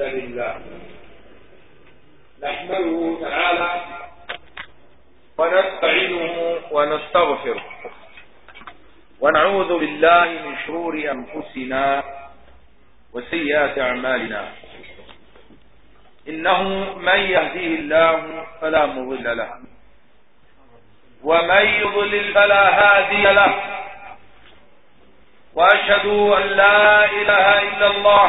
لله. نحمده تعالى ونستعينه ونستغفره. ونعوذ بالله من شرور أنفسنا وسيئات أعمالنا. إنه من يهديه الله فلا مضل له. ومن يضلل فلا هادي له. وأشهد أن لا إله إلا الله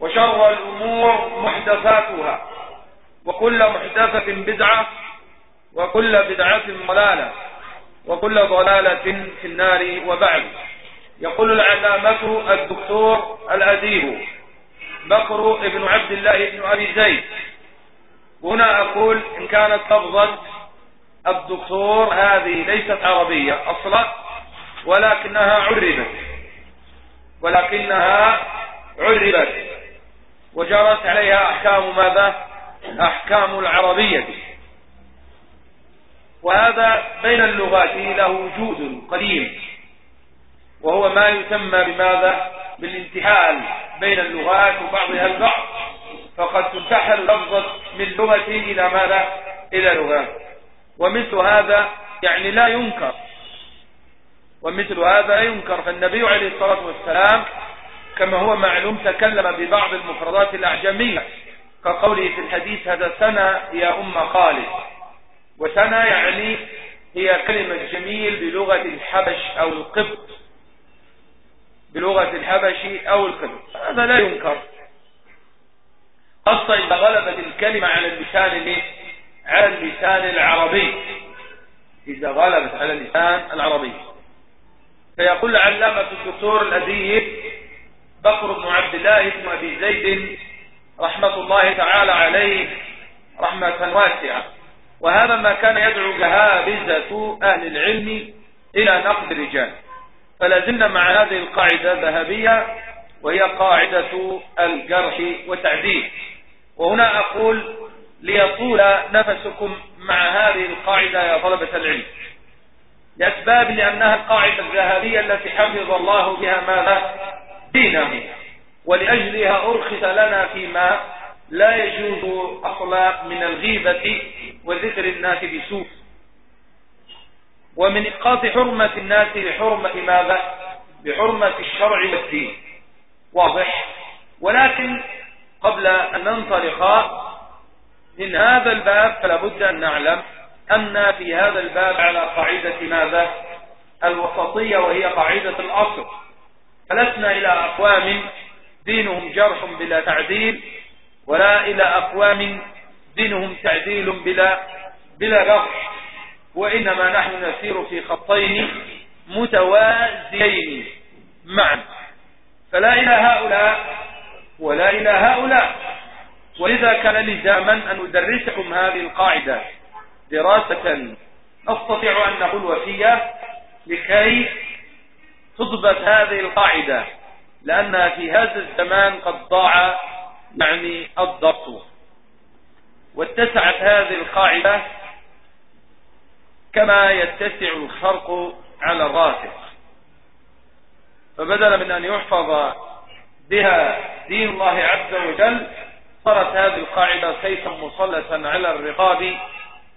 وشر الأمور محدثاتها. وكل محدثة بدعة وكل بدعة ضلالة وكل ضلالة في النار وبعد. يقول العلامة الدكتور الأديب بكر ابن عبد الله ابن أبي زيد. هنا أقول إن كانت لفظة الدكتور هذه ليست عربية أصلا ولكنها عربت. ولكنها عربت. وجرت عليها أحكام ماذا؟ أحكام العربية. وهذا بين اللغات له وجود قديم. وهو ما يسمى بماذا؟ بالانتحال بين اللغات وبعضها البعض. فقد تنتحل لفظة من لغة إلى ماذا؟ إلى لغة. ومثل هذا يعني لا ينكر. ومثل هذا لا ينكر. فالنبي عليه الصلاة والسلام كما هو معلوم تكلم ببعض المفردات الأعجمية كقوله في الحديث هذا سنة يا أم خالد. وسنة يعني هي كلمة جميل بلغة الحبش أو القبط. بلغة الحبش أو القبط. هذا لا ينكر. خاصة إذا غلبت الكلمة على اللسان على اللسان العربي. إذا غلبت على اللسان العربي. فيقول علامة الدكتور الأديب بكر بن عبد الله بن أبي زيد رحمة الله تعالى عليه رحمة واسعة. وهذا ما كان يدعو جهابزة أهل العلم إلى نقد الرجال. فلازلنا مع هذه القاعدة الذهبية وهي قاعدة الجرح والتعديل وهنا أقول ليطول نفسكم مع هذه القاعدة يا طلبة العلم. لأسباب لأنها القاعدة الذهبية التي حفظ الله بها ماذا دينه ولأجلها أرخص لنا فيما لا يجوز أصلا من الغيبة وذكر الناس بسوء. ومن إسقاط حرمة الناس بحرمة ماذا؟ بحرمة الشرع والدين. واضح؟ ولكن قبل أن ننطلق من هذا الباب فلا بد أن نعلم أن في هذا الباب على قاعدة ماذا؟ الوسطية وهي قاعدة الأصل. فلسنا إلى أقوام دينهم جرح بلا تعديل ولا إلى أقوام دينهم تعديل بلا بلا جرح وإنما نحن نسير في خطين متوازيين معا. فلا إلى هؤلاء ولا إلى هؤلاء. ولذا كان لزاما أن ندرسكم هذه القاعدة دراسة. نستطيع أن نقول وفية لكي تضبط هذه القاعدة لأنها في هذا الزمان قد ضاع يعني الضبط. واتسعت هذه القاعدة كما يتسع الخرق على الرافق فبدلا من أن يحفظ بها دين الله عز وجل صارت هذه القاعدة سيفا مسلسا على الرقاب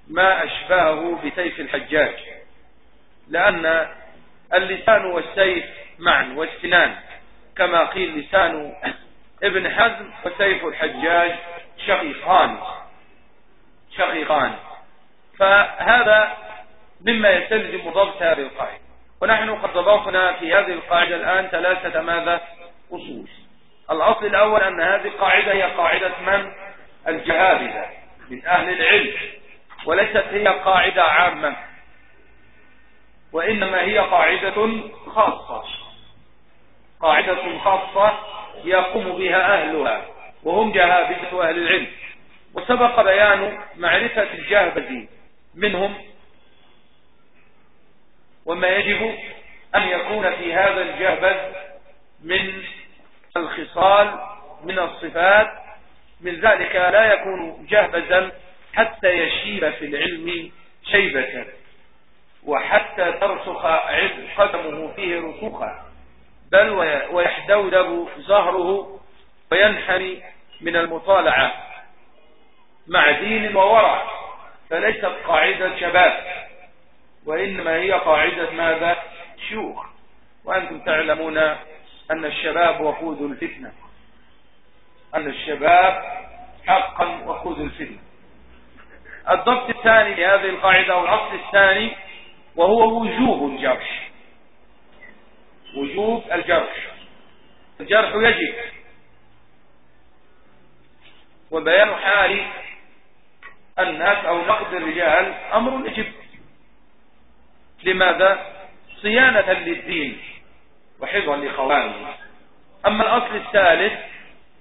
ما أشبهه بسيف الحجاج. لأن اللسان والسيف معا والسنان كما قيل لسان ابن حزم وسيف الحجاج شقيقان. شقيقان. فهذا مما يستلزم ضبط هذه القاعدة. ونحن قد ضبطنا في هذه القاعدة الآن ثلاثة ماذا؟ أصول. الأصل الأول أن هذه القاعدة هي قاعدة من؟ الجهابذة من أهل العلم وليست هي قاعدة عامة. وإنما هي قاعدة خاصة. قاعدة خاصة يقوم بها أهلها وهم جهابذة أهل العلم. وسبق بيان معرفة الجهبذ منهم. وما يجب أن يكون في هذا الجهبذ من الخصال من الصفات. من ذلك لا يكون جهبذا حتى يشيب في العلم شيبة. وحتى ترسخ قدمه فيه رسوخا. بل ويحدودب ظهره وينحني من المطالعة. مع دين وورع فليست قاعدة شباب. وإنما هي قاعدة ماذا؟ شيوخ. وأنتم تعلمون أن الشباب وقود الفتنة. أن الشباب حقا وقود الفتنة. الضبط الثاني لهذه القاعدة والأصل الثاني وهو وجوب الجرح. وجوب الجرح. الجرح يجب. وبيان حال الناس أو نقد الرجال أمر يجب. لماذا؟ صيانة للدين وحفظا لخوانه أما الأصل الثالث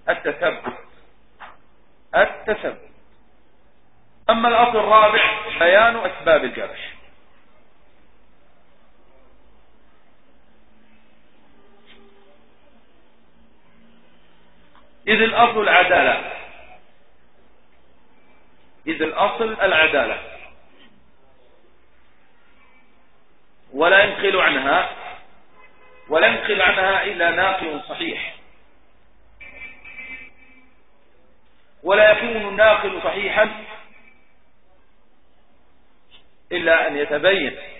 التثبت. التثبت. أما الأصل الرابع بيان أسباب الجرح. إذ الأصل العدالة. إذ الأصل العدالة. ولا ينقل عنها ولا ينقل عنها إلا ناقل صحيح. ولا يكون الناقل صحيحا إلا أن يتبين.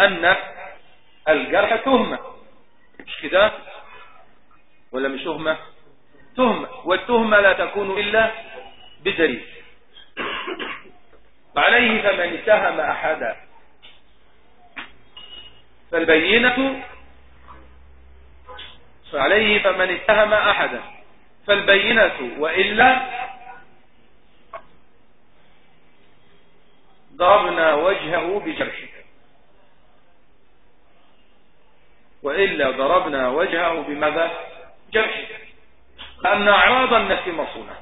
لأن الجرح تهمة. مش كده؟ ولا مش تهمة؟ تهمة. والتهمة لا تكون إلا بدليل. وعليه فمن اتهم أحدا. فالبينة فعليه فمن اتهم أحدا. فالبينة وإلا ضربنا وجهه بجرحه. وإلا ضربنا وجهه بماذا؟ جرحه لأن أعراض النفس مصونة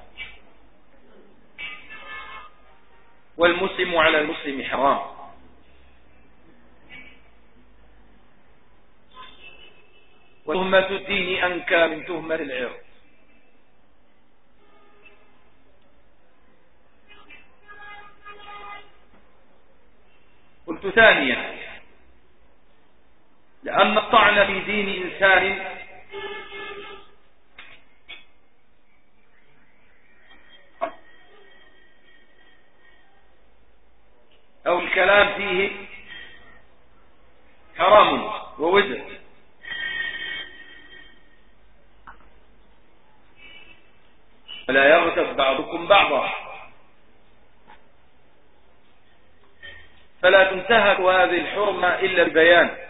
والمسلم على المسلم حرام. وتهمة الدين أنكى من تهمة العرض. قلت ثانيا. في دين إنسان. أو الكلام فيه حرام ووزر فلا يغتب بعضكم بعضا. فلا تنتهك هذه الحرمة إلا ببيان.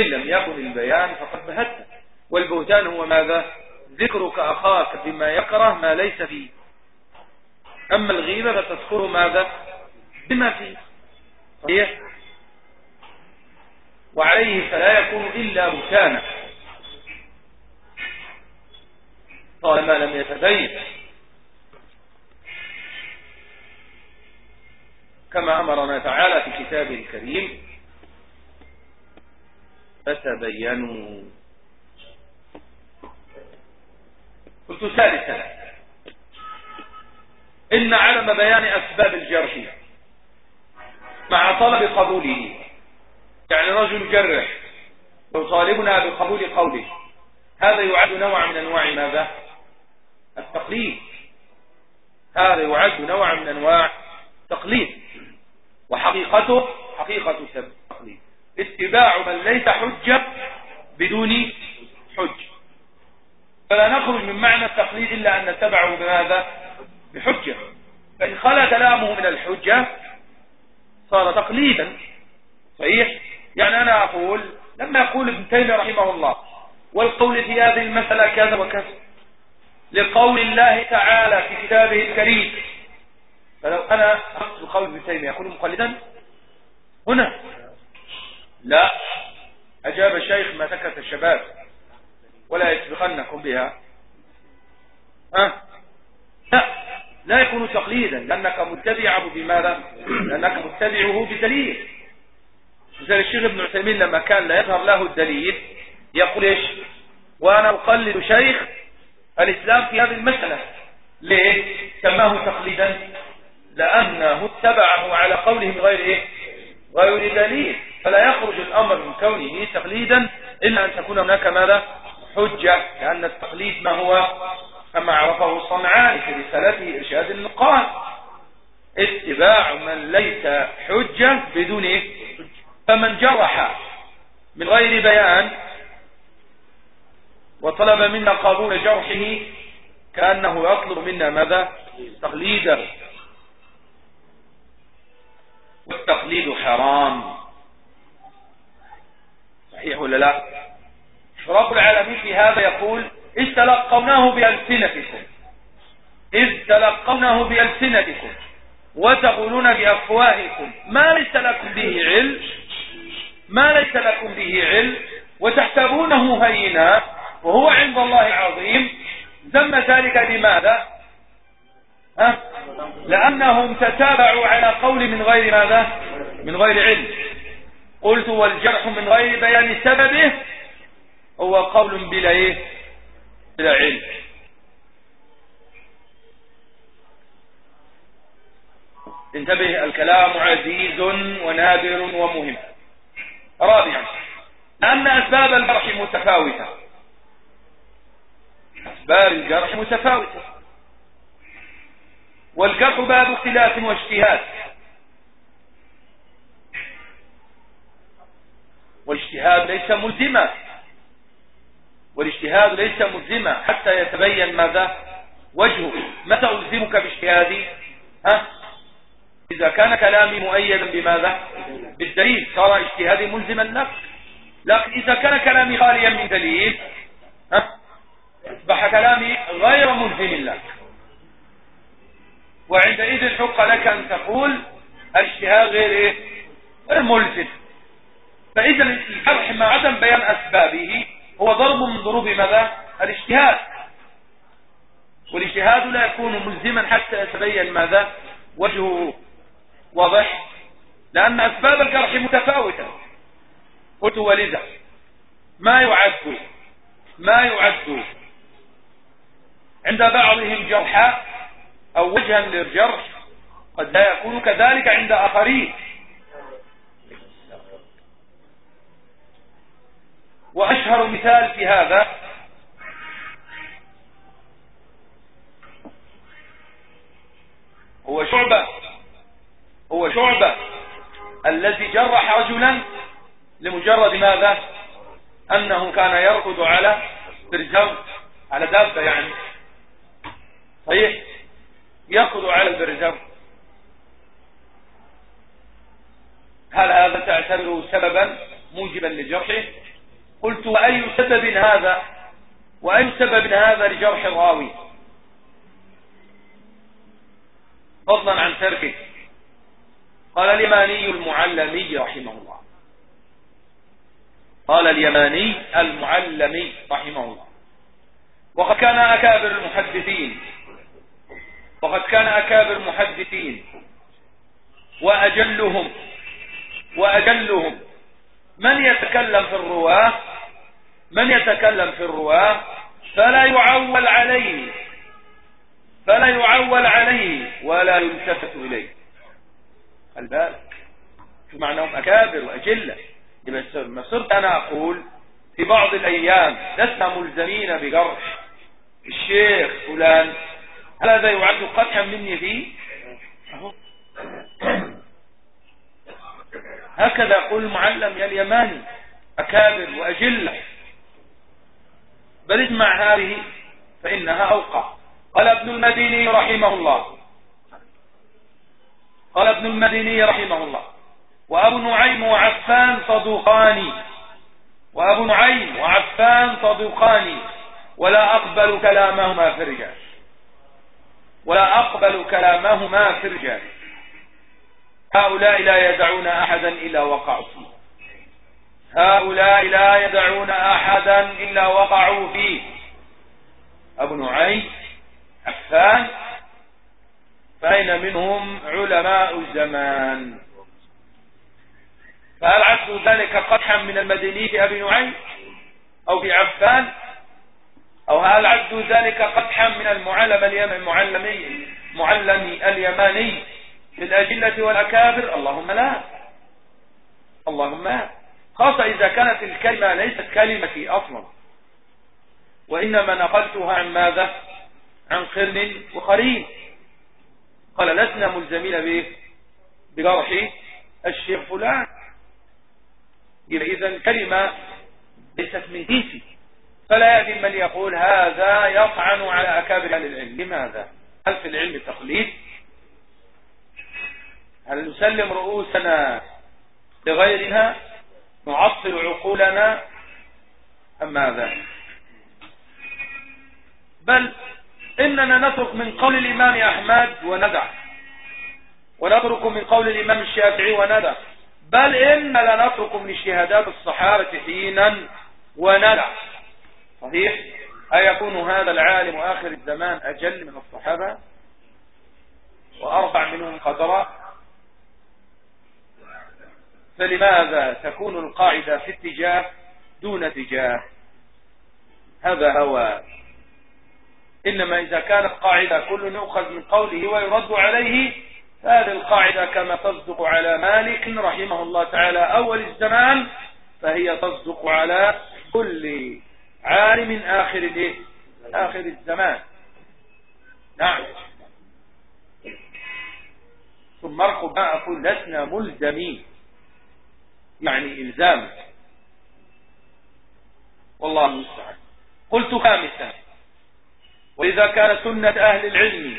فإن لم يكن البيان فقد بهته والبهتان هو ماذا؟ ذكرك أخاك بما يكره ما ليس فيه. أما الغيبة فتذكره ماذا؟ بما فيه. صحيح؟ وعليه فلا يكون إلا بهتانا. طالما لم يتبين. كما أمرنا تعالى في كتابه الكريم فتبينوا. قلت ثالثا إن علم بيان أسباب الجرح مع طلب قبوله. يعني رجل جرح يطالبنا بقبول قوله. هذا يعد نوع من أنواع ماذا؟ التقليد. هذا يعد نوع من أنواع تقليد وحقيقته حقيقة التقليد اتباع من ليس حجة بدون حج. فلا نخرج من معنى التقليد إلا أن نتبعه بماذا بحجة. فإن خلى كلامه من الحجة صار تقليدا. صحيح؟ يعني أنا أقول لما يقول ابن تيمية رحمه الله والقول في هذه المسألة كذا وكذا لقول الله تعالى في كتابه الكريم. فلو أنا أقصد قول ابن تيمية أكون مقلدا؟ هنا. لا. أجاب الشيخ ما سكت الشباب ولا يسبقنكم بها. ها؟ لا. لا يكون تقليدا. لأنك متبعه بماذا؟ لأنك متبعه بدليل. مثل الشيخ ابن عثيمين لما كان لا يظهر له الدليل يقول إيش؟ وأنا أقلد شيخ الإسلام في هذه المسألة. ليه؟ سماه تقليدا. لأنه اتبعه على قوله من غير إيه؟ غير دليل. فلا يخرج الأمر من كونه تقليدا إلا أن تكون هناك ماذا؟ حجة لأن التقليد ما هو؟ كما عرفه الصنعاني في رسالته إرشاد النقاد. اتباع من ليس حجة بدون إيه؟ فمن جرح من غير بيان وطلب منا قبول جرحه كأنه يطلب منا ماذا؟ تقليدا. والتقليد حرام. صحيح ولا لا؟ رب العالمين في هذا يقول إذ تلقوناه بألسنتكم. إذ تلقونه بألسنتكم. وتقولون بأفواهكم ما ليس لكم به علم؟ ما ليس لكم به علم؟ وتحسبونه هينا؟ وهو عند الله عظيم. ذم ذلك لماذا؟ ها؟ لأنهم تتابعوا على قول من غير ماذا؟ من غير علم. قلت والجرح من غير بيان سببه هو قول بلا إيه؟ بلا علم. انتبه الكلام عزيز ونادر ومهم. رابعا أن أسباب الجرح متفاوتة. أسباب الجرح متفاوتة. والجرح باب اختلاف واجتهاد. والاجتهاد ليس ملزما. والاجتهاد ليس ملزما. حتى يتبين ماذا؟ وجهه. متى ألزمك باجتهادي؟ ها؟ إذا كان كلامي مؤيدا بماذا؟ بالدليل. صار اجتهادي ملزما لك. لكن إذا كان كلامي خاليا من دليل ها؟ أصبح كلامي غير ملزم لك. وعندئذ حق لك أن تقول الاجتهاد غير إيه؟ غير ملزم. فإذا الجرح مع عدم بيان أسبابه هو ضرب من ضروب ماذا؟ الاجتهاد. والاجتهاد لا يكون ملزما حتى يتبين ماذا؟ وجهه واضح. لأن أسباب الجرح متفاوتة. قلت ولذا؟ ما يعد ما يعد عند بعضهم جرحا أو وجها للجرح قد لا يكون كذلك عند آخرين. وأشهر مثال في هذا هو شعبة هو شعبة الذي جرح رجلا لمجرد ماذا؟ أنه كان يركض على برزو على دابة يعني. صحيح؟ يركض على البرزو هل هذا تعتبره سببا موجبا لجرحه؟ قلت وأي سبب هذا؟ وأي سبب هذا لجرح الراوي فضلا عن تركه. قال اليماني المعلمي رحمه الله. قال اليماني المعلمي رحمه الله. وقد كان أكابر المحدثين. وقد كان أكابر المحدثين. وأجلهم وأجلهم. من يتكلم في الرواة؟ من يتكلم في الرواة فلا يعول عليه فلا يعول عليه ولا يلتفت إليه. البالك شو معناهم أكابر وأجلة. ما صرت أنا أقول في بعض الأيام لسنا ملزمين بجرح الشيخ فلان هل هذا يعد قدحا مني فيه هكذا يقول المعلم يا اليماني أكابر وأجلة. بل اسمع هذه فإنها أوقع. قال ابن المديني رحمه الله. قال ابن المديني رحمه الله. وأبو نعيم وعفان صدوقان. وأبو نعيم وعفان صدوقان. ولا أقبل كلامهما في الرجال. ولا أقبل كلامهما في الرجال. هؤلاء لا يدعون أحدا إلا وقعوا فيه. هؤلاء لا يدعون أحدا إلا وقعوا فيه. أبو نعيم عفان فأين منهم علماء الزمان؟ فهل عد ذلك قدحا من المديني في أبي نعيم؟ أو في عفان؟ أو هل عد ذلك قدحا من المعلم المعلمي معلم اليماني في الأجلة والأكابر؟ اللهم لا. اللهم لا خاصة إذا كانت الكلمة ليست كلمتي أصلا. وإنما نقلتها عن ماذا؟ عن قرن وقرين. قال لسنا ملزمين به بجرح الشيخ فلان. إذا الكلمة ليست من كيسي فلا يأتي من يقول هذا يطعن على أكابر أهل العلم. لماذا؟ هل في العلم تقليد؟ هل نسلم رؤوسنا لغيرها؟ نعطل عقولنا أم ماذا؟ بل إننا نترك من قول الإمام أحمد وندع ونترك من قول الإمام الشافعي وندع بل إننا لنترك من اجتهادات الصحابة حينا وندع صحيح؟ أيكون هذا العالم آخر الزمان أجل من الصحابة؟ وأربع منهم قدراء فلماذا تكون القاعدة في اتجاه دون اتجاه؟ هذا هو. إنما إذا كانت قاعدة كل يؤخذ من قوله ويرد عليه هذه القاعدة كما تصدق على مالك رحمه الله تعالى أول الزمان فهي تصدق على كل عالم آخر آخر الزمان. نعم. ثم ارقب ما أقول لسنا ملزمين. يعني إلزام. والله المستعان. قلت خامسا. وإذا كان سنة أهل العلم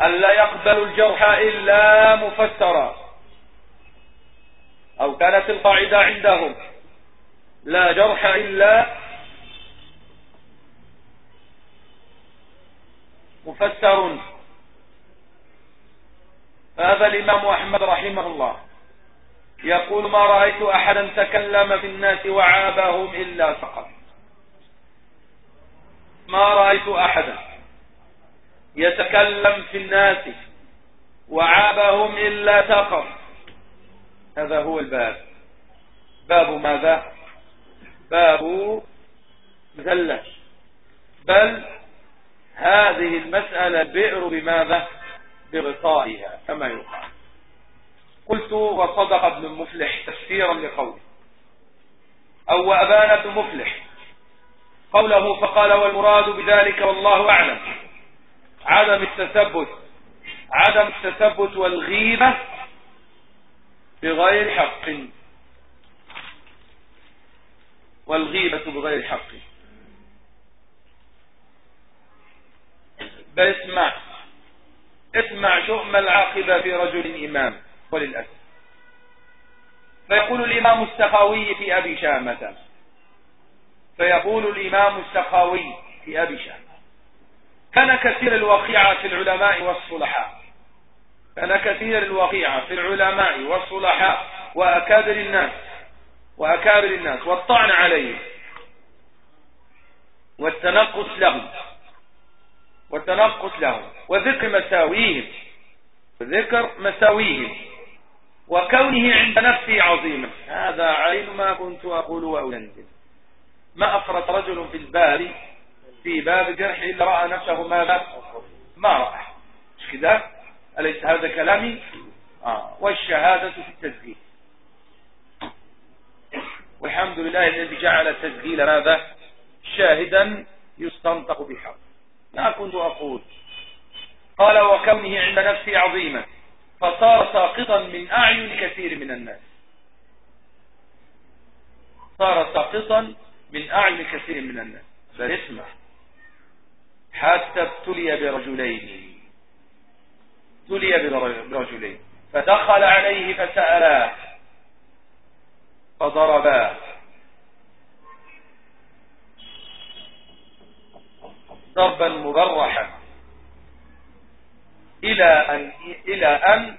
ألا يقبل الجرح إلا مفسرا أو كانت القاعدة عندهم لا جرح إلا مفسر. فهذا الإمام أحمد رحمه الله. يقول ما رأيت أحدا تكلم في الناس وعابهم إلا سقط ما رأيت أحدا يتكلم في الناس وعابهم إلا سقط هذا هو الباب. باب ماذا؟ باب مثلث بل هذه المسألة بئر بماذا؟ بغطائها كما يقال. قلت وصدق ابن المفلح تفسيرا لقوله. أو وأبان ابن مفلح. قوله فقال والمراد بذلك والله أعلم. عدم التثبت عدم التثبت والغيبة بغير حق. والغيبة بغير حق. بل اسمع. اسمع شؤم العاقبة في رجل إمام. وللأسف. فيقول الإمام السخاوي في أبي شامة. فيقول الإمام السخاوي في أبي شامة. كان كثير الوقيعة في العلماء والصلحاء. كان كثير الوقيعة في العلماء والصلحاء وأكابر الناس وأكابر الناس والطعن عليهم والتنقص لهم والتنقص لهم وذكر مساويهم ذكر مساويه وكونه عند نفسه عظيما. هذا عين ما كنت أقول وأنزل. ما أفرط رجل في الباب في باب جرح إلا رأى نفسه ماذا؟ ما رأى. مش كده؟ أليس هذا كلامي؟ آه. والشهادة في التسجيل. والحمد لله الذي جعل التسجيل ماذا؟ شاهدا يستنطق بحق. ما كنت أقول. قال وكونه عند نفسي عظيما. فصار ساقطا من أعين كثير من الناس. صار ساقطا من أعين كثير من الناس. بل حتى ابتلي برجلين. ابتلي برجلين. فدخل عليه فسألاه فضرباه ضربا مبرحا. إلى أن إلى أن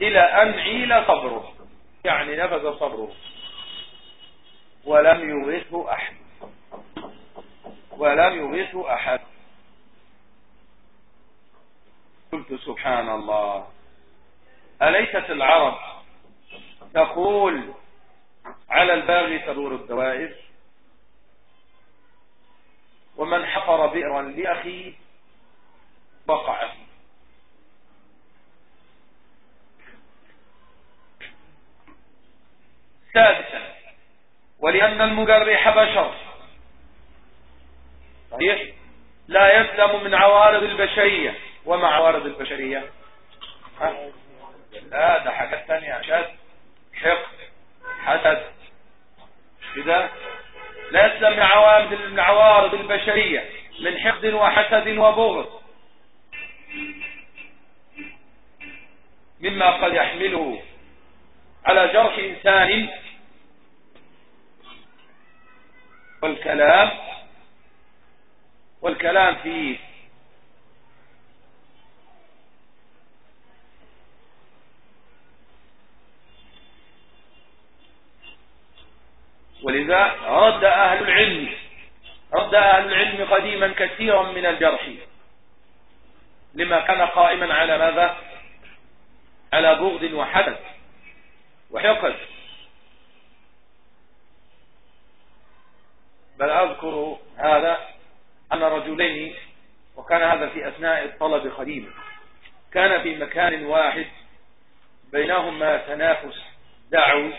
إلى أن عيل صبره. يعني نفذ صبره. ولم يغثه أحد. ولم يغثه أحد. قلت سبحان الله. أليست العرب تقول على الباغي تدور الدوائر؟ ومن حفر بئرا لأخيه وقع فيه سادسا ولأن المجرح بشر. صحيح؟ لا يسلم من عوارض البشرية. وما عوارض البشرية؟ لا ده حاجات ثانية عشان حقد حسد. كده لا يسلم من عوارض البشرية من حقد وحسد وبغض. مما قد يحمله على جرح إنسان والكلام والكلام فيه ولذا رد أهل العلم رد أهل العلم قديما كثيرا من الجرح. لما كان قائما على ماذا؟ على بغض وحدث وحقد بل أذكر هذا أن رجلين وكان هذا في أثناء الطلب قديما كان في مكان واحد بينهما تنافس دعوي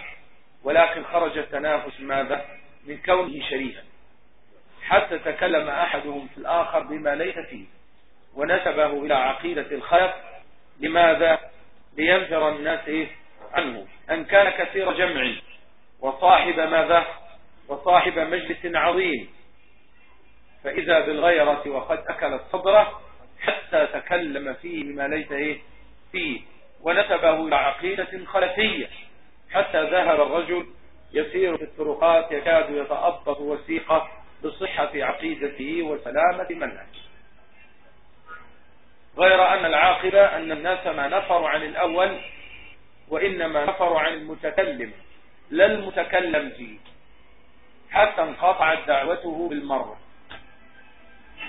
ولكن خرج التنافس ماذا؟ من كونه شريفا. حتى تكلم أحدهم في الآخر بما ليس فيه ونسبه إلى عقيدة الخلق لماذا؟ لينفر الناس؟ عنه. أن كان كثير جمع وصاحب ماذا؟ وصاحب مجلس عظيم. فإذا بالغيرة وقد أكلت صدره حتى تكلم فيه بما ليس إيه؟ فيه. ونسبه إلى عقيدة خلفية. حتى ذهب الرجل يسير في الطرقات يكاد يتأبط وثيقة بصحة عقيدته وسلامة منهج غير أن العاقبة أن الناس ما نفروا عن الأول وإنما نفروا عن المتكلم. لا المتكلم فيه. حتى انقطعت دعوته بالمرة.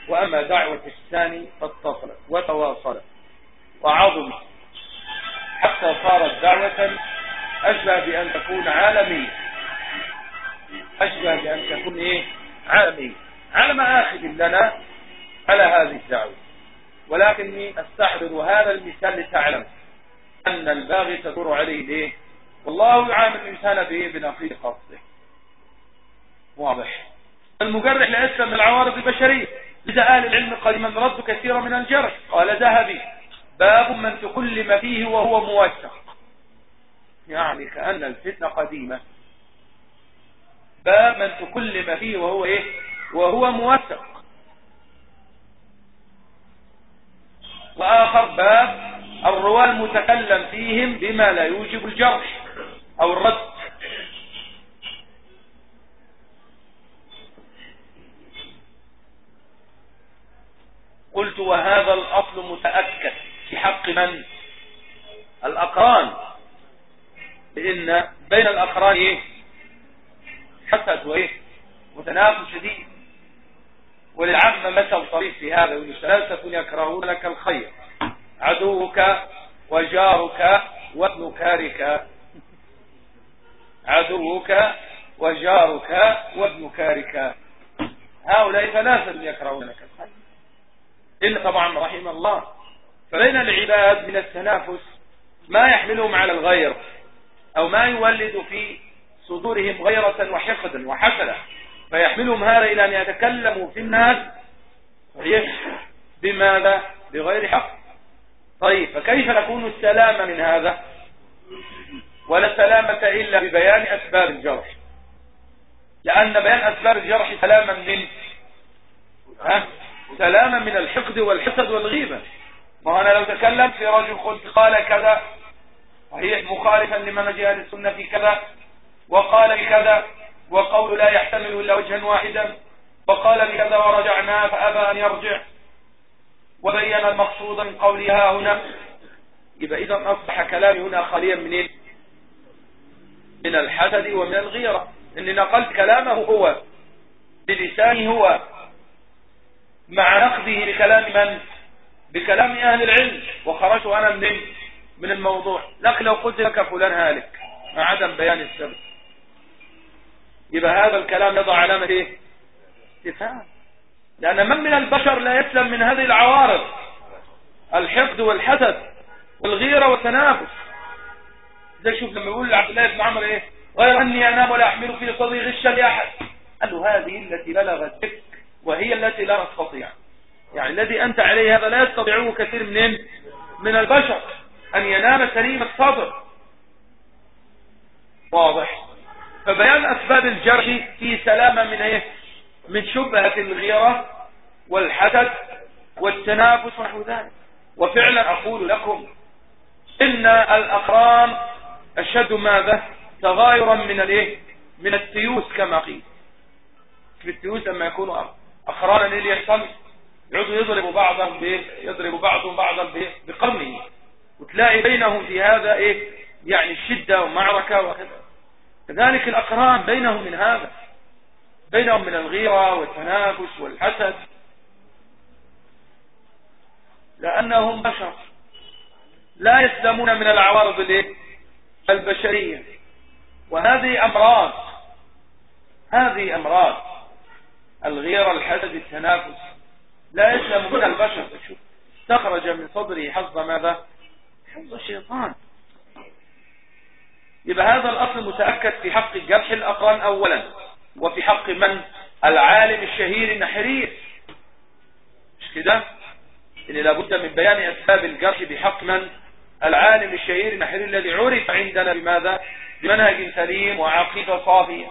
وأما دعوة الثاني فاتصلت وتواصلت وعظمت حتى صارت دعوة أشبه بأن تكون عالمية. أشبه بأن تكون إيه؟ عالمية. على مآخذ لنا على هذه الدعوة. ولكني أستحضر هذا المثال لتعلم أن الباغي تدور عليه ليه؟ والله يعامل الإنسان به بنقيض قصده. واضح. المجرح لا يسلم من العوارض البشرية. لذا أهل العلم قديما رد كثيرا من الجرح. قال ذهبي باب من تكلم فيه وهو موثق يعني كأن الفتنة قديمة. باب من تكلم فيه وهو إيه؟ وهو موثق وآخر باب الرواة المتكلم فيهم بما لا يوجب الجرح أو الرد. قلت وهذا الأصل متأكد في حق من؟ الأقران. لأن بين الأقران إيه؟ حسد وإيه؟ متنافس شديد. وللعامة مثل طريق في هذا؟ ثلاثة يكرهون لك الخير. عدوك وجارك وابن كارك عدوك وجارك وابن كارك هؤلاء ثلاثة يكرهون لك الخير إلا طبعا رحم الله. فبين العباد من التنافس ما يحملهم على الغير أو ما يولد في صدورهم غيرة وحقدا وحسدا. فيحملهم هذا إلى أن يتكلموا في الناس بماذا؟ بغير حق. طيب فكيف نكون السلامة من هذا؟ ولا سلامة إلا ببيان أسباب الجرح. لأن بيان أسباب الجرح سلاما من ها؟ سلاما من الحقد والحسد والغيبة. ما أنا لو تكلمت في رجل قلت قال كذا صحيح مخالفا لمنهج أهل السنة في كذا وقال بكذا وقول لا يحتمل إلا وجها واحدا وقال بكذا ورجعنا فأبى أن يرجع وبين المقصود من قولها هنا. إذا أصبح كلامي هنا خاليا من إيه؟ من الحسد ومن الغيرة. إني نقلت كلامه هو بلسانه هو. مع نقده بكلام من؟ بكلام أهل العلم وخرجت أنا من من الموضوع. لكن لو قلت لك فلان هالك مع عدم بيان السبب. يبقى هذا الكلام يضع علامة إيه؟ استفهام لأن من من البشر لا يسلم من هذه العوارض؟ الحقد والحسد والغيرة والتنافس. زي شوف لما يقول لعبد الله بن عمرو إيه؟ غير أني أنام ولا أحمل في صدري غشا لأحد قال له هذه التي بلغت بك وهي التي لا نستطيع يعني الذي أنت عليه هذا لا يستطيعه كثير من من البشر أن ينام سليم الصدر واضح. فبيان أسباب الجرح في سلامة من إيه؟ من شبهة الغيرة والحدث والتنافس ونحو ذلك. وفعلا أقول لكم إن الأقران أشد ماذا؟ تغايرا من الإيه؟ من التيوس كما قيل. في التيوس لما يكونوا أقرانا اللي يحصل يعودوا يضربوا بعضهم بايه يضرب بعضهم بعضا بقرنه وتلاقي بينهم في هذا إيه؟ يعني الشدة ومعركة وكذا. كذلك الأقران بينهم من هذا. بينهم من الغيرة والتنافس والحسد. لأنهم بشر. لا يسلمون من العوارض البشرية. وهذه أمراض. هذه أمراض. الغيرة الحسد التنافس. لا يسلم من البشر. استخرج من صدره حظ ماذا؟ حظ الشيطان. يبقى هذا الأصل متأكد في حق جرح الأقران أولا وفي حق من؟ العالم الشهير النحرير. مش كده؟ إن لابد من بيان أسباب الجرح بحق من؟ العالم الشهير النحرير الذي عرف عندنا بماذا؟ بمنهج سليم وعقيدة صافية.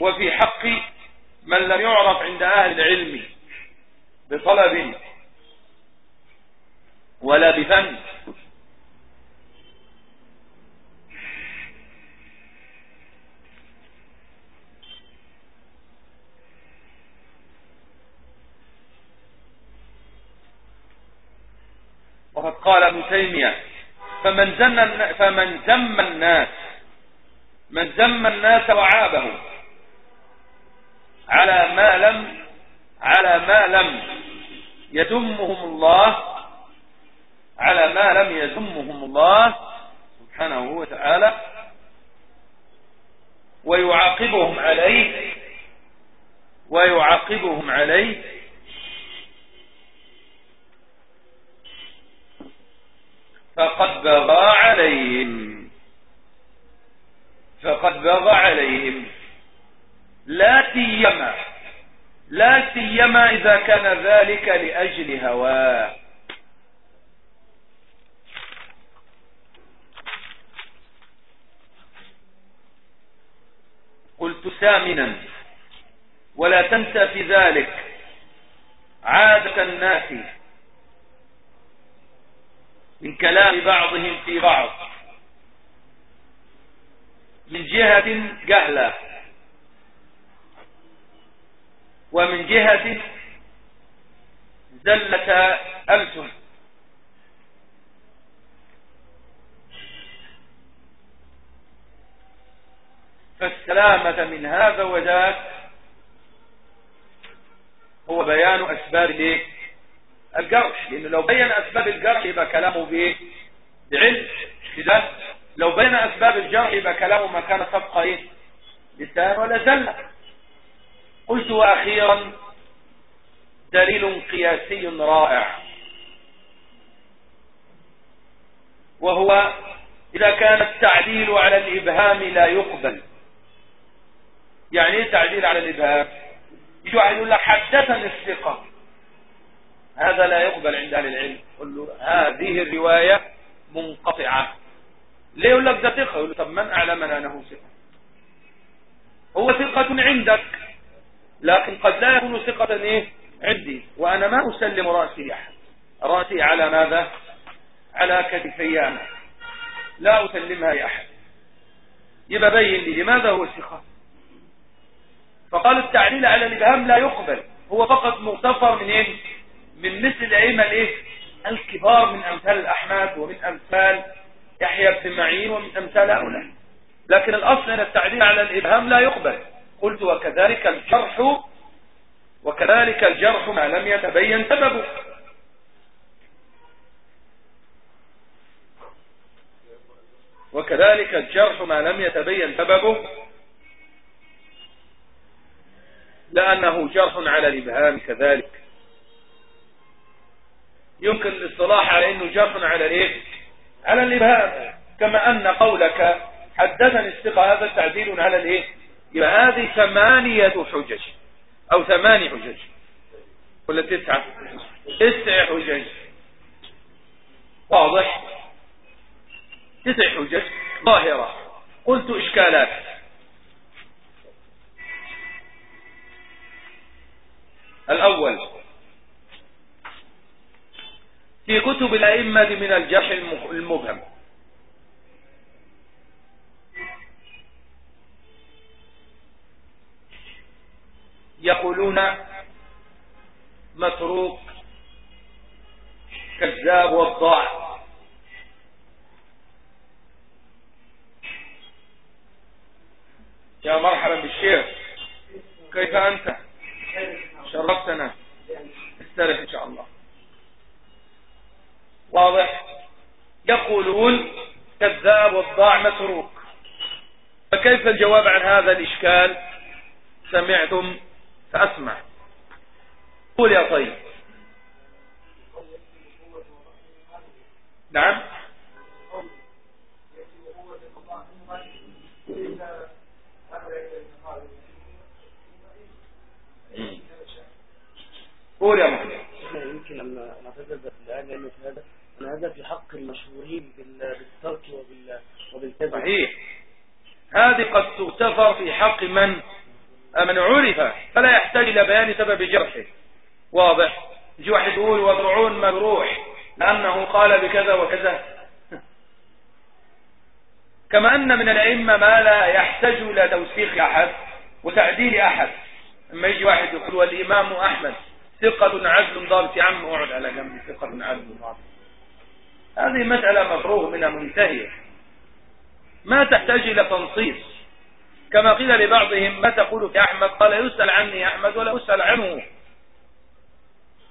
وفي حق من لم يعرف عند أهل العلم بطلب ولا بفن. وقد قال ابن تيمية فمن زن فمن ذم الناس من ذم الناس وعابهم على ما لم على ما لم يذمهم الله على ما لم يذمهم الله سبحانه وتعالى ويعاقبهم عليه ويعاقبهم عليه فقد بغى عليهم فقد بغى عليهم لا سيما لا سيما إذا كان ذلك لأجل هواه. قلت ثامنا ولا تنسى في ذلك عادة الناس من كلام بعضهم في بعض. من جهة جهلة. ومن جهة زلة ألسن فالسلامة من هذا وذاك هو بيان أسباب الجرح لأنه لو بين أسباب الجرح يبقى كلامه بإيه بعلم كده لو بين أسباب الجرح يبقى كلامه ما كان تبقى إيه؟ لسان ولا زلة. قلت وأخيرا دليل قياسي رائع. وهو إذا كان التعديل على الإبهام لا يقبل. يعني إيه تعديل على الإبهام؟ يقول لك حدثني الثقة. هذا لا يقبل عند أهل العلم. يقول له هذه الرواية منقطعة. ليه يقول لك ده ثقة؟ يقول له طب من أعلمنا أنه ثقة؟ هو ثقة عندك. لكن قد لا يكون ثقة إيه؟ عندي. وأنا ما أسلم رأسي لأحد. رأسي على ماذا؟ على كتفي أنا لا أسلمها لأحد. يبقى بين لي لماذا هو ثقة؟ فقال التعليل على الإبهام لا يقبل. هو فقط مغتفر من إيه؟ من مثل الأئمة الإيه الكبار من أمثال الأحمد ومن أمثال يحيى بن معين ومن أمثال هؤلاء. لكن الأصل أن التعديل على الإبهام لا يقبل. قلت وكذلك الجرح وكذلك الجرح ما لم يتبين سببه. وكذلك الجرح ما لم يتبين سببه لأنه جرح على الإبهام كذلك. يمكن الاصطلاح على أنه جرح على الإيه؟ على الإبهام. كما أن قولك حدثني الثقة هذا تعديل على الإيه؟ يبقى هذه ثمانية حجج أو ثماني حجج. ولا تسعة؟ تسع حجج. واضح؟ تسع حجج. ظاهرة. قلت إشكالات. الأول. في كتب الأئمة من الجرح المبهم. يقولون متروك كذاب والضاع يا مرحبا بالشيخ كيف أنت؟ شرفتنا. استرح إن شاء الله. واضح. يقولون كذاب والضاع متروك. فكيف الجواب عن هذا الإشكال؟ سمعتم فأسمع قول يا طيب. نعم. قول يا محمد يمكن لما نعتذر لأنه في هذا أن هذا في حق المشهورين بالترك وبالكذب. صحيح. هذه قد تغتفر في حق من من عرف فلا يحتاج إلى بيان سبب جرحه. واضح. يجي واحد يقول وضعون مجروح لأنه قال بكذا وكذا. كما أن من الأئمة ما لا يحتاج إلى توثيق أحد وتعديل أحد. أما يجي واحد يقول والإمام أحمد ثقة عدل ضابط يا عم أقعد على جنب ثقة عدل ضابط. هذه مسألة مفروغ منها منتهية. ما تحتاج إلى تنصيص. كما قيل لبعضهم ما تقول في أحمد؟ قال يسأل عني أحمد ولا يسأل عنه.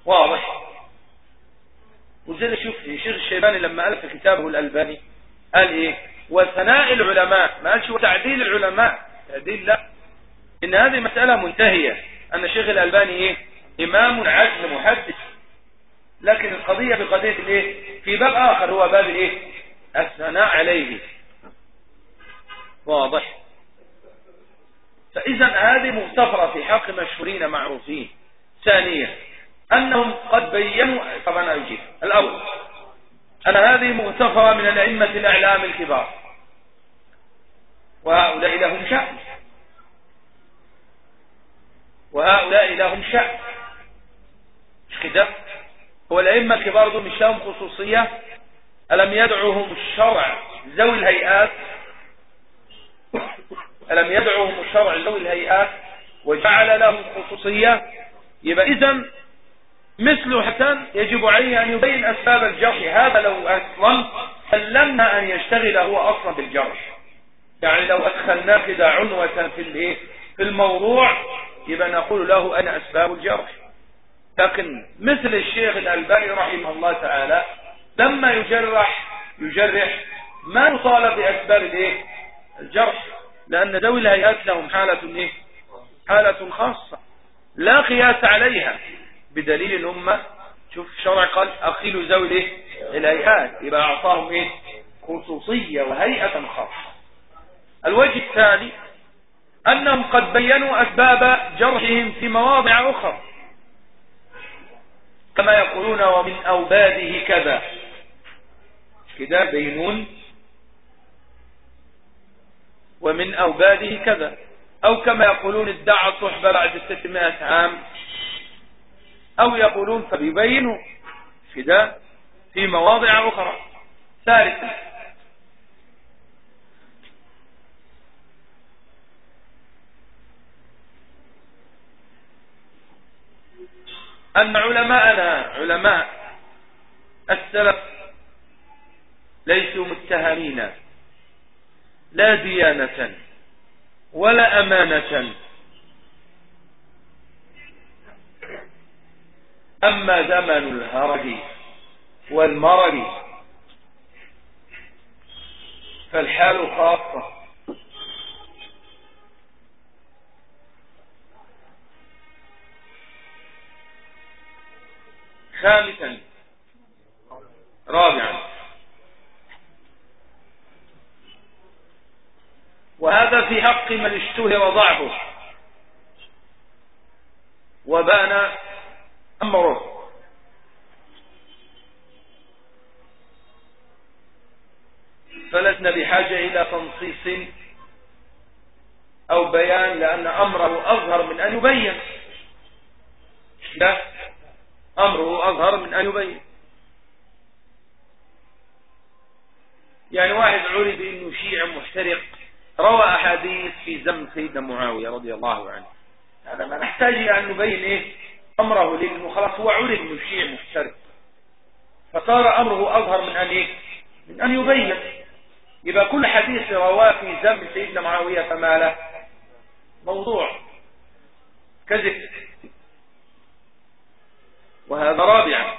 واضح. وزي شوف الشيخ الشيباني لما ألف كتابه الألباني قال إيه؟ وثناء العلماء. ما قالش وتعديل العلماء. تعديل لا. إن هذه مسألة منتهية. أن الشيخ الألباني إيه؟ إمام عدل محدث. لكن القضية في قضية الإيه؟ في باب آخر هو باب الإيه؟ الثناء عليه. واضح. فإذا هذه مغتفرة في حق مشهورين معروفين. ثانيا أنهم قد بينوا طبعا أجيب. الأول أن هذه مغتفرة من الأئمة الأعلام الكبار. وهؤلاء لهم شأن. وهؤلاء لهم شأن. مش كده؟ هو الأئمة الكبار دول مش لهم خصوصية؟ ألم يدعوهم الشرع ذوي الهيئات؟ ألم يدعوهم الشرع ذوي الهيئات وجعل لهم خصوصية؟ يبقى إذا مثل حسن يجب عليه أن يبين أسباب الجرح. هذا لو أصلا سلمنا أن يشتغل هو أصلا بالجرح. يعني لو أدخلناه كده عنوة في الايه في الموضوع يبقى نقول له أنا أسباب الجرح؟ لكن مثل الشيخ الألباني رحمه الله تعالى لما يجرح يجرح ما يطالب بأسباب الايه الجرح. لأن ذوي الهيئات لهم حالة إيه؟ حالة خاصة. لا قياس عليها. بدليل هم شوف الشرع قال أخيل ذوي الإيه؟ الهيئات. يبقى أعطاهم إيه؟ خصوصية وهيئة خاصة. الوجه الثاني أنهم قد بينوا أسباب جرحهم في مواضع أخرى. كما يقولون ومن أوباده كذا. كده بينون ومن أوباده كذا. أو كما يقولون ادعى الصحبة بعد 600 عام. أو يقولون فبيبينوا كده في مواضع أخرى. ثالثا. أن علماءنا علماء السلف ليسوا متهمين. لا ديانة ولا أمانة. أما زمن الهرج والمرج فالحال خاصة. خامسا رابعا وهذا في حق من اشتهر ضعفه. وبان أمره. فلسنا بحاجة إلى تنصيص أو بيان لأن أمره أظهر من أن يبين. لا أمره أظهر من أن يبين. يعني واحد عرف بأنه شيع محترق. روى أحاديث في ذم سيدنا معاوية رضي الله عنه. هذا ما نحتاج إلى أن نبين إيه؟ أمره لأنه خلاص هو عرف أنه شيع محترق فصار أمره أظهر من أن إيه؟ من أن يبين. يبقى كل حديث رواه في ذم سيدنا معاوية فما له؟ موضوع. كذب. وهذا رابعا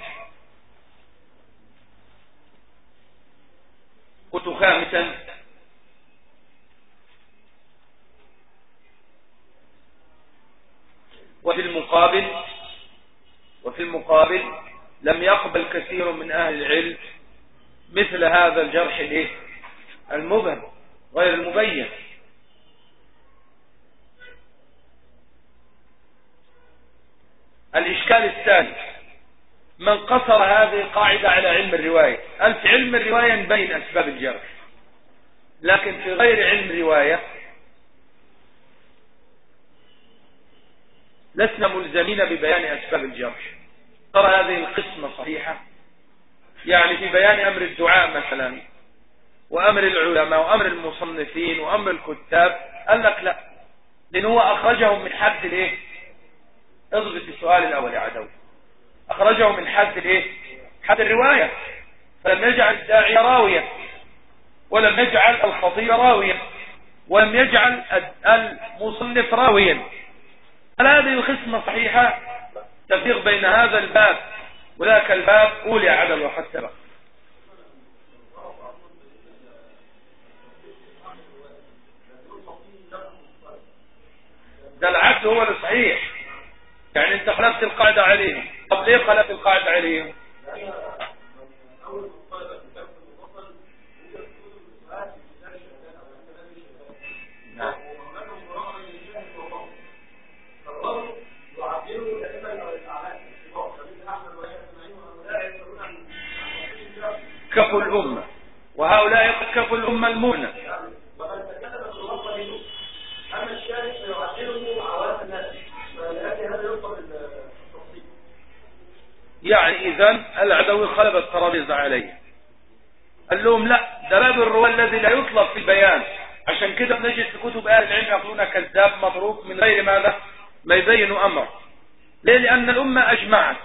قلت خامسا. وفي المقابل وفي المقابل لم يقبل كثير من أهل العلم مثل هذا الجرح الإيه؟ المبهم غير المبين. الإشكال الثاني من قصر هذه القاعدة على علم الرواية. في علم الرواية نبين أسباب الجرح لكن في غير علم الرواية لسنا ملزمين ببيان أسباب الجرح. ترى هذه القسمة صحيحة؟ يعني في بيان أمر الدعاء مثلا وأمر العلماء وأمر المصنفين وأمر الكتاب قال لك لا. لأن هو أخرجهم من حد الإيه؟ اضبط السؤال الأول يا عدوي أخرجه من حد الإيه؟ حد الرواية. فلم يجعل الداعي راويا ولم يجعل الخطيب راويا ولم يجعل المصنف راويا. هذه الخصمة صحيحة؟ تفريق بين هذا الباب وذاك الباب. قول يا عدل وقد سبق ده العبد هو الصحيح يعني انت خلفت القاعدة عليهم. طب ليه خلفت القاعدة عليهم؟ كفوا الأمة وهؤلاء كفوا الأمة المؤنة يعني إذن العدوي خلب الترابيزة عليه. قال لهم لا ده باب الرواة الذي لا يطلب في البيان. عشان كده بنجد في كتب أهل العلم يقولون كذاب مضروب من غير ماذا؟ ما يبين أمر. ليه؟ لأن الأمة أجمعت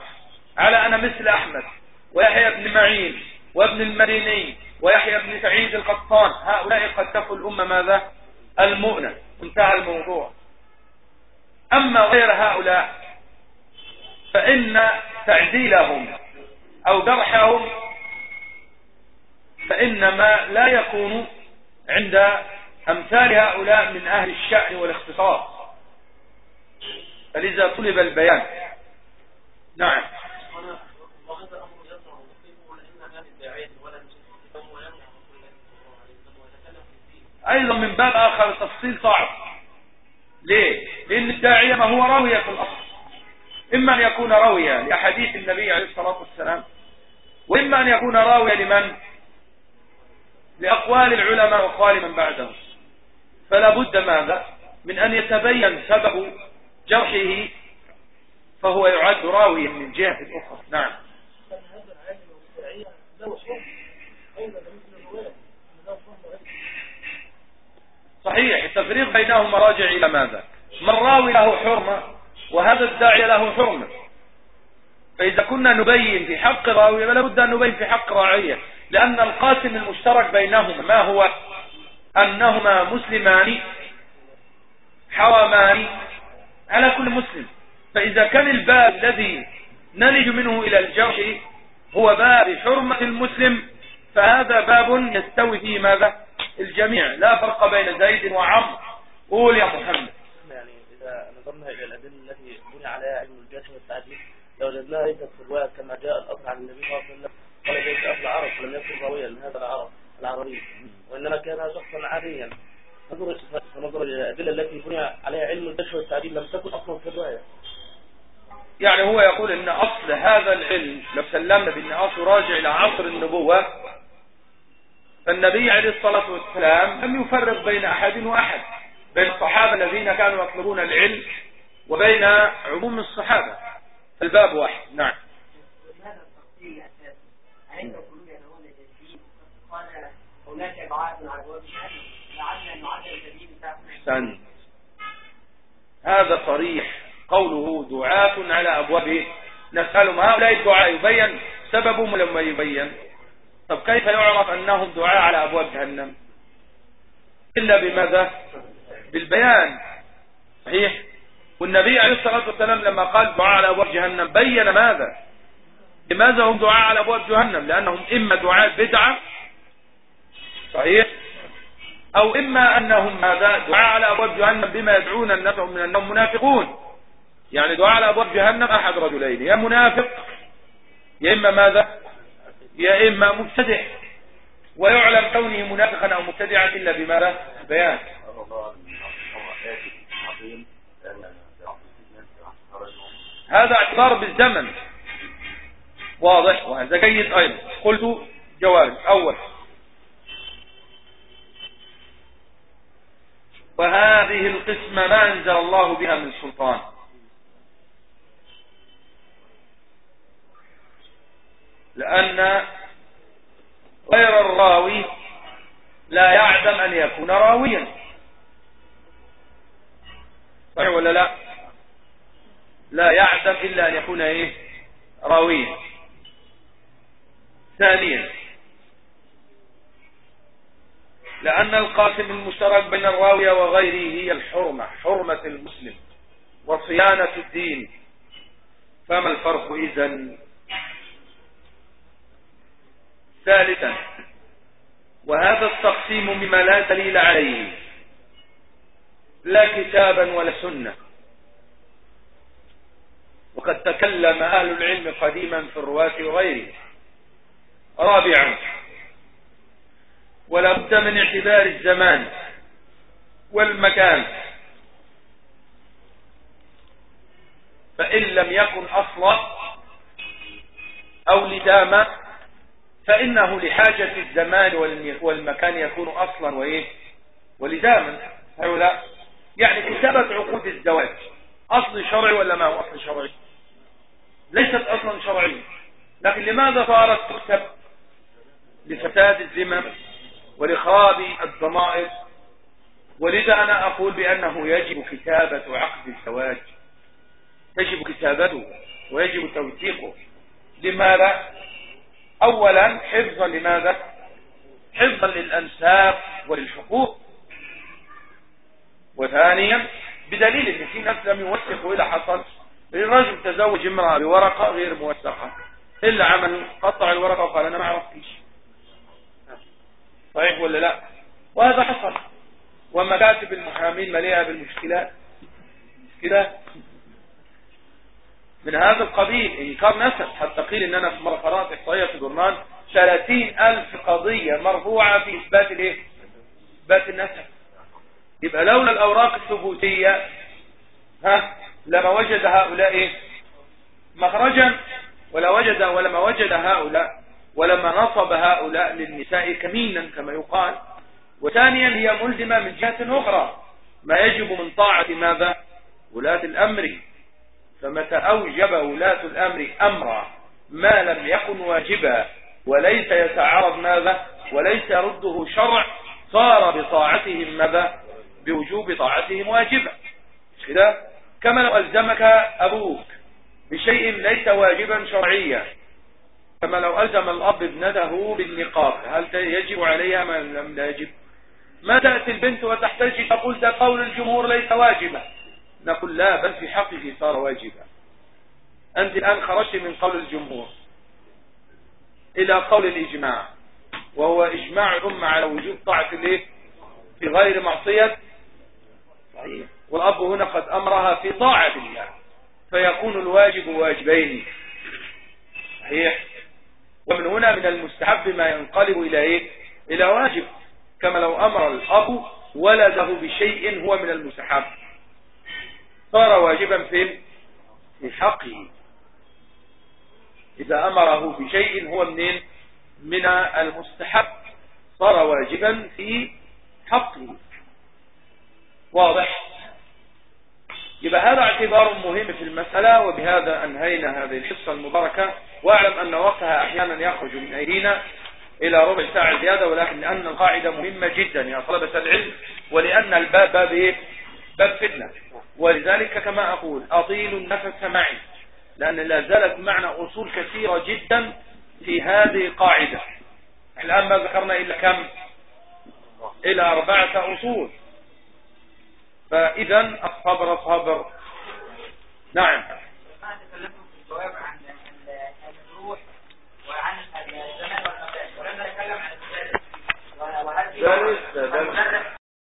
على أنا مثل أحمد ويحيى بن معين وابن المديني ويحيى بن سعيد القطان هؤلاء قد كفوا الأمة ماذا؟ المؤنة انتهى الموضوع. أما غير هؤلاء فإن تعديلهم أو جرحهم فإنما لا يكون عند أمثال هؤلاء من أهل الشأن والاختصاص. فلذا طلب البيان. نعم. أيضا من باب آخر التفصيل صعب ليه؟ لأن الداعية ما هو راوية في الأصل إما أن يكون راوية لأحاديث النبي عليه الصلاة والسلام وإما أن يكون راوية لمن؟ لأقوال العلماء وأقوال من بعدهم فلا بد ماذا؟ من أن يتبين سبب جرحه فهو يعد راويا من جهة أخرى نعم صحيح التفريق بينهم راجع إلى ماذا؟ من راوي له حرمة وهذا الداعي له حرمة. فإذا كنا نبين في حق راوي فلا بد أن نبين في حق راعية لأن القاسم المشترك بينهما ما هو؟ أنهما مسلمان حرمان على كل مسلم. فإذا كان الباب الذي نلج منه إلى الجرح هو باب حرمة المسلم فهذا باب يستوي فيه ماذا؟ الجميع. لا فرق بين زيد وعمر قول يا محمد. يعني إذا نظرنا إلى الأدلة التي بني عليها علم الجرح والتعديل لوجدناها ليست في الرواية كما جاء الأصل عن النبي صلى الله عليه وسلم قال ليس أصل العرب ولم يكن راويا لهذا العرب العربي وإنما كان شخصا عاديا. فنظر إلى الأدلة التي بني عليها علم الجرح والتعديل لم تكن أصلا في الرواية. يعني هو يقول إن أصل هذا العلم لو سلمنا بان أصل راجع إلى عصر النبوة فالنبي عليه الصلاة والسلام لم يفرق بين أحد وأحد بين الصحابة الذين كانوا يطلبون العلم وبين عموم الصحابة. الباب واحد نعم. هناك عن ابواب لعل نعدل هذا صريح. قوله دعاة على أبوابه. نسألهم هؤلاء الدعاء يبين سببهم لما يبين. طب كيف يعرف أنهم دعاء على أبواب جهنم؟ إلا بماذا؟ بالبيان. صحيح؟ والنبي عليه الصلاة والسلام لما قال دعاء على أبواب جهنم بين ماذا؟ لماذا هم دعاء على أبواب جهنم؟ لأنهم إما دعاء بدعة صحيح؟ أو إما أنهم ماذا؟ دعاء على أبواب جهنم بما يدعون الناس من أنهم منافقون. يعني دعاء على أبواب جهنم أحد رجلين يا منافق يا إما ماذا؟ يا إما مبتدع ويعلم كونه منافقا أو مبتدعا إلا بماذا بيان. هذا اعتبار بالزمن. واضح؟ وهذا جيد أيضا. قلت جواب. أول. وهذه القسمة ما أنزل الله بها من سلطان. لأن غير الراوي لا يعدم أن يكون راويا. صحيح ولا لا؟ لا يعدم إلا أن يكون إيه؟ راويا. ثانيا لأن القاسم المشترك بين الراوية وغيره هي الحرمة حرمة المسلم وصيانة الدين. فما الفرق إذن؟ ثالثا. وهذا التقسيم مما لا دليل عليه. لا كتابا ولا سنة. وقد تكلم أهل العلم قديما في الرواة وغيره. رابعا. ولا بد من اعتبار الزمان والمكان. فإن لم يكن أصلا أو لداما فإنه لحاجة الزمان والمكان يكون أصلا وإيه؟ ولزاما. هؤلاء يعني كتابة عقود الزواج. أصل شرعي ولا ما هو أصل شرعي؟ ليست أصلا شرعي لكن لماذا صارت تكتب لفساد الزمن ولخراب الضمائر؟ ولذا أنا أقول بأنه يجب كتابة عقد الزواج. يجب كتابته ويجب توثيقه. لماذا؟ اولا حفظا لماذا؟ حفظا للأنساب وللحقوق. وثانيا بدليل إن في ناس لم يوثقوا إلى حصل الرجل تزوج امرأة بورقة غير موثقة. إلا عمل قطع الورقة وقال أنا ما عرفتش صحيح ولا لا؟ وهذا حصل. ومكاتب المحامين مليئة بالمشكلات كده من هذا القبيل إنكار نسب حتى قيل إن أنا في قرأت إحصائية في جورنال 30 ألف قضية مرفوعة في إثبات الإيه؟ إثبات النسب. يبقى لولا الأوراق الثبوتية ها لما وجد هؤلاء إيه؟ مخرجا ولا وجد ولما وجد هؤلاء ولما نصب هؤلاء للنساء كمينا كما يقال. وثانيا هي ملزمة من جهة أخرى. ما يجب من طاعة ماذا؟ ولاة الأمر. فمتى أوجب ولاة الأمر أمرا ما لم يكن واجبا وليس يتعارض ماذا؟ وليس يرده شرع صار بطاعتهم ماذا؟ بوجوب طاعتهم واجبا. كما لو ألزمك أبوك بشيء ليس واجبا شرعيا كما لو ألزم الأب ابنته بالنقاب هل يجب عليها ما لم لا يجب؟ ما تأتي البنت وتحتاج تقول ده قول الجمهور ليس واجبا. نقول لا بل في حقه صار واجبا. أنت الآن خرجت من قول الجمهور إلى قول الإجماع وهو إجماع الأمة على وجوب طاعة الإيه؟ في غير معصية. صحيح. والأب هنا قد أمرها في طاعة الله فيكون الواجب واجبين. صحيح. ومن هنا من المستحب ما ينقلب إلى إيه؟ إلى واجب كما لو أمر الأب ولده بشيء هو من المستحب. صار واجبا في في حقه إذا أمره بشيء هو من من المستحب. صار واجبا في حقه واضح؟ يبقى هذا اعتبار مهم في المسألة وبهذا أنهينا هذه الحصة المباركة. واعلم أن وقتها أحيانا يخرج من أيدينا إلى ربع ساعة زيادة ولكن لأن القاعدة مهمة جدا يا طلبة العلم ولأن الباب باب إيه؟ باب فتنة. ولذلك كما أقول أطيل النفس معي لأن لا زالت معنا أصول كثيرة جدا في هذه القاعدة. الآن ما ذكرنا إلا كم؟ إلى أربعة أصول. فإذا الصبر صبر. نعم. ده لسه ده